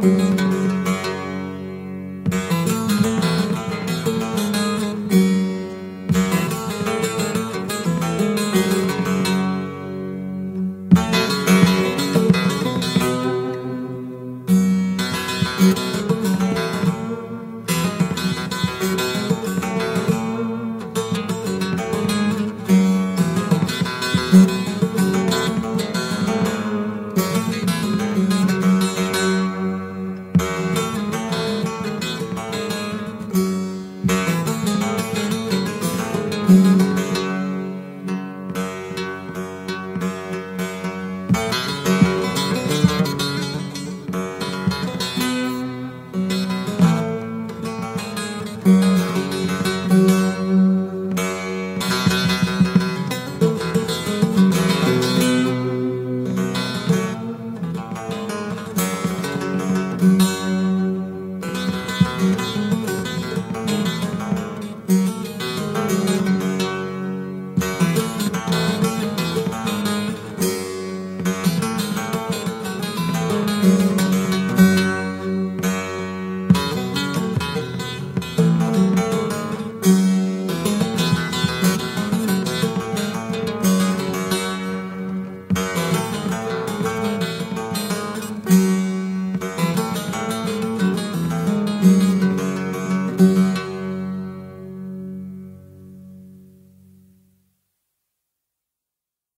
Música